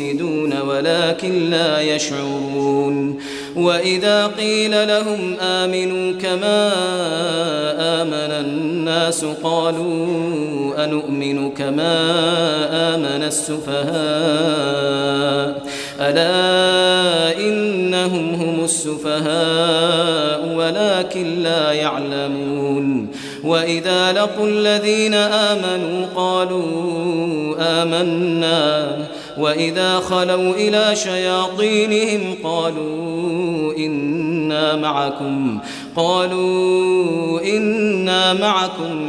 المفسدون ولكن لا يشعرون. وإذا قيل لهم آمنوا كما آمن الناس قالوا أنؤمن كما آمن السفهاء. ألا إنهم هم السفهاء ولكن لا يعلمون. وإذا لقوا الذين آمنوا قالوا آمنا. وإذا خلوا إلى شياطينهم قالوا إنا معكم قالوا إنا معكم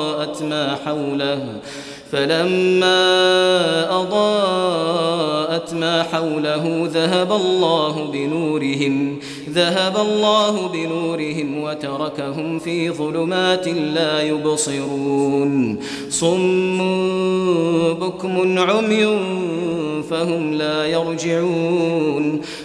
ما حوله فلما أضاءت ما حوله ذهب الله بنورهم ذهب الله بنورهم وتركهم في ظلمات لا يبصرون. صم بكم عمي فهم لا يرجعون.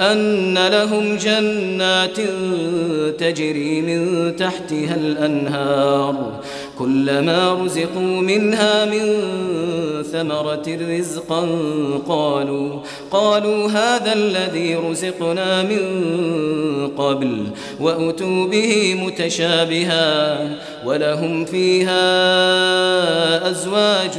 أن لهم جنات تجري من تحتها الأنهار. كلما رزقوا منها من ثمرة رزقا قالوا قالوا هذا الذي رزقنا من قبل وأتوا به متشابها ولهم فيها أزواج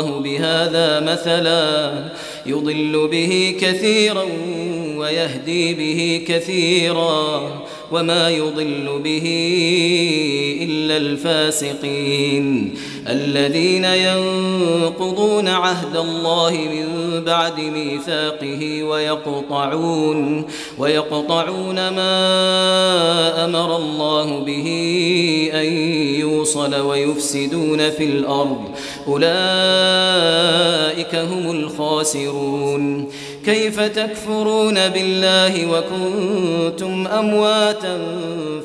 الله بهذا مثلا يضل به كثيرا ويهدي به كثيرا وما يضل به إلا الفاسقين الذين ينقضون عهد الله من بعد ميثاقه ويقطعون ويقطعون ما أمر الله به أن يوصل ويفسدون في الأرض. أولئك هم الخاسرون. كيف تكفرون بالله وكنتم أمواتا